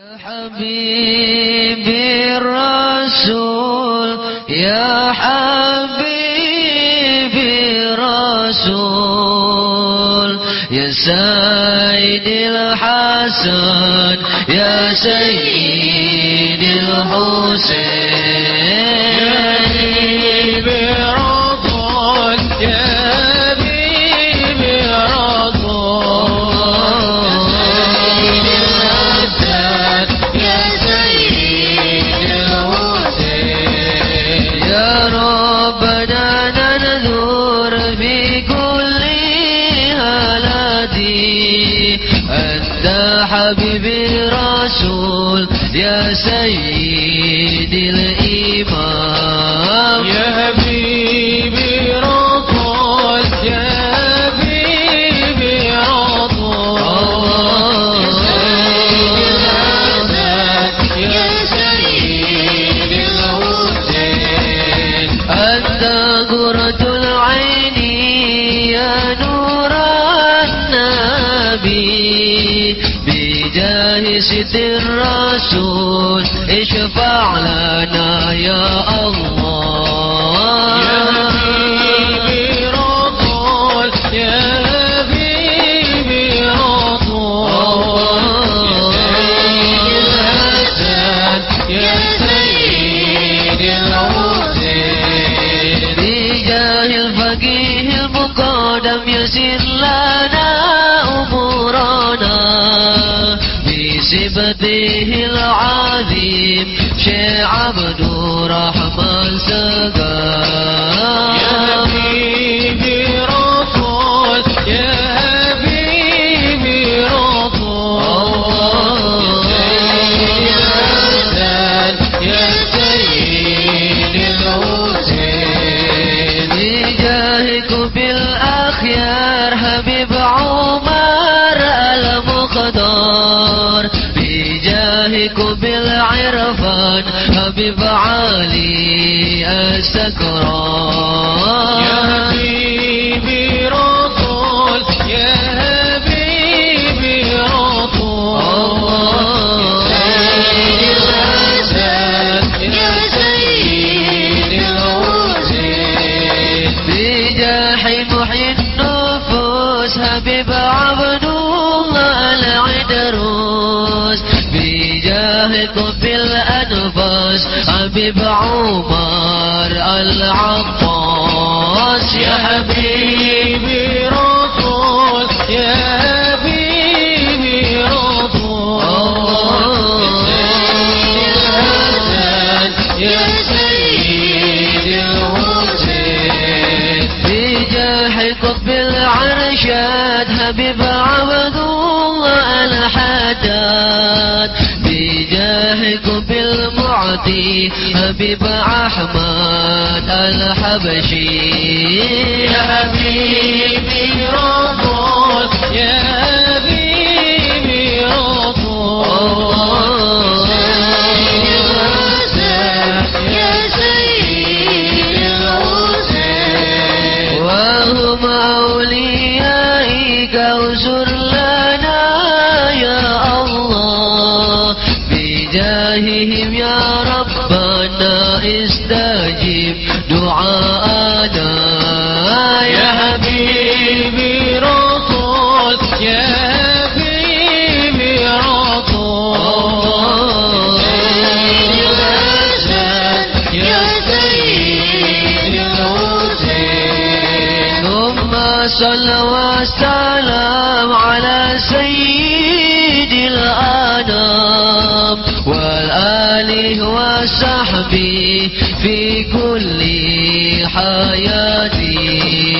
يا حبيبي الرسول يا حبيبي الرسول يا سيدي الحسن يا سيدي الحسين. يا ربنا ننذر في كل هلاتي أنت حبيبي رسول يا سيدي الإمام. يا النبي بجاه ست الرسول اشفع لنا يا الله يا حبيبي يا حبيبي يا سيد الحسين بجاه الفقيه المقدم يسر لنا. أمورنا بصفته العظيم شيخ عبد الرحمن يا سقام حبيبي المختار بجاهك بالعرفان حبيب علي السكران. يا حبيبي يا حبيبي يا سيد الحسين النفوس حبيب عبد العدروس. بجاهكم بالأنفاس حبيب عمر العباس. يا حبيبي رضول يا حبيبي يا بجاحكم بالعرشات حبيب عبد الله الحداد بجاهكم بالمعطي حبيب أحمد الحبشي. يا حبيبي أوزر لنا يا الله بجاههم يا ربنا استجب دعاءنا يا حبيبي رضول يا صلى وسلم على سيد الأنام والآله وصحبه في كل حياتي